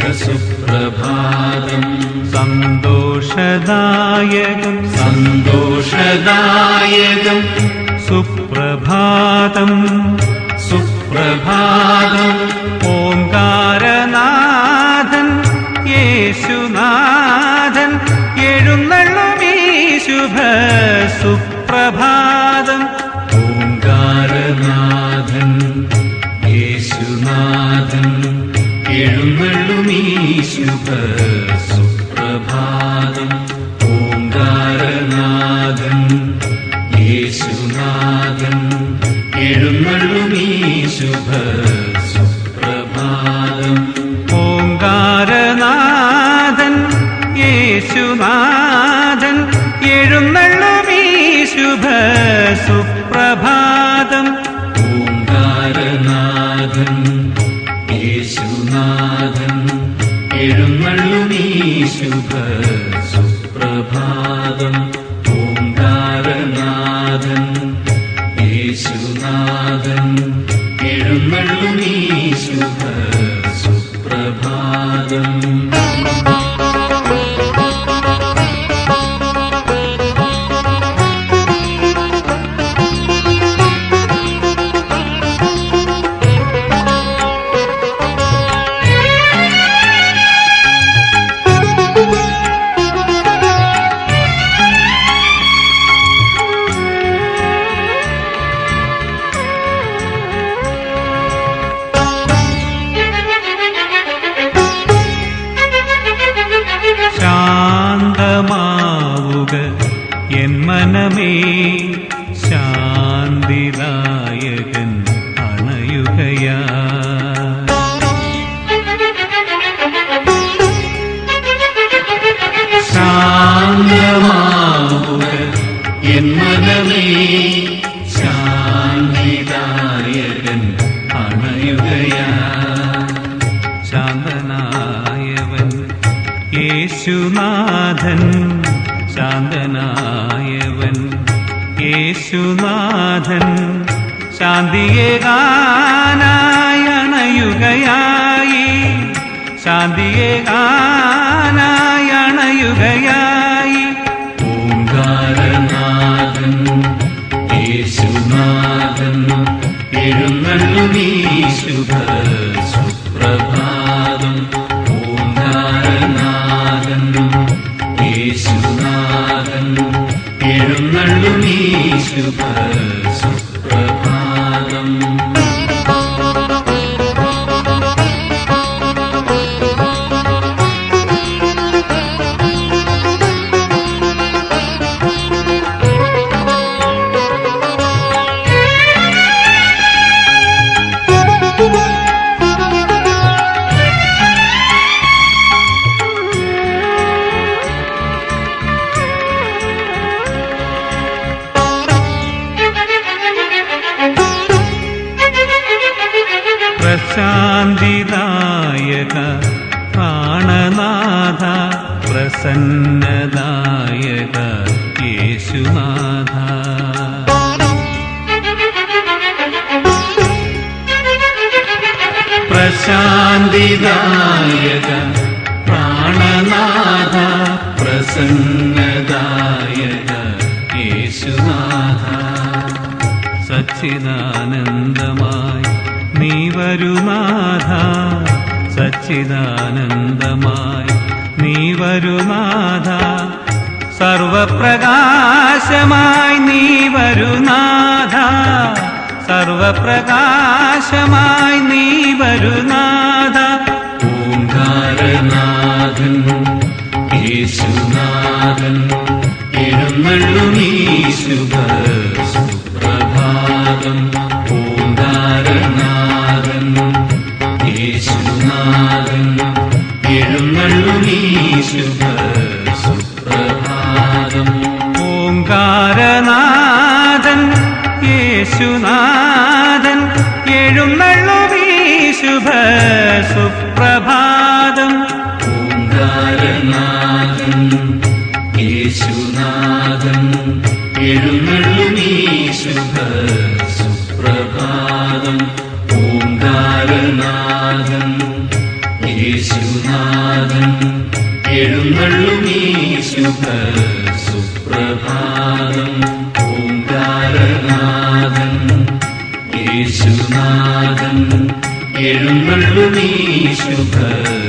सुप्रभातम् सन्तोषदायकम् सन्तोषदायकम् सुप्रभातम् सुप्रभातम् ओङ्कारनादन् येषुनादन् सुप्रभा ശുഭ സുപ്രഭാതം ഓംകാരനാഥൻ യേശുനാഥൻ എഴുന്നള്ളുമീ ശുഭ സുപ്രഭാതം. ഓംകാരനാഥൻ യേശുനാഥൻ എഴുന്നള്ളുമീ ശുഭ സുപ്രഭാതം. യേശുനാഥൻ ശാന്തനായവൻ. യേശുനാഥൻ ശാന്തിയെ ഗാനായണയുകയായി ശാന്തിയെ ഗാനായണയുകയായി ഓംകാരനാഥൻ യേശുനാഥൻ എഴുന്നള്ളുമീ യേശുനാഥൻ എഴുന്നള്ളുമീ प्रशान्तिदायक प्राणनाथ प्रसन्नदायक प्राणदा प्रशान्तिदायक प्राणनाथ प्रसन्नदायक प्रसन्नयकेश सच्चिदानन्दमा വരുനാഥ സച്ചിദാനന്ദമായി നീ വരുനാഥ സർവപ്രകാശമായി നീ വരുനാഥ സർവപ്രകാശമായി നീ വരുനാഥ ഓംകാരനാഥൻ യേശുനാഥൻ എഴുന്നള്ളു ശുഭ യേശുനാഥൻ എഴുന്നള്ളുമീ ശുഭ സുപ്രഭാതം. ഓങ്കാരനാഥൻ യേശുനാഥൻ എഴുന്നള്ളുമീ ശുഭ സുപ്രഭാതം. ഓങ്കാരനാഥൻ യേശുനാഥൻ എഴുന്നള്ളുമീ ശുഭ സുപ്രഭാതം. യേശുനാഥൻ എഴുന്നള്ളുമീ ശുഭ സുപ്രഭാതം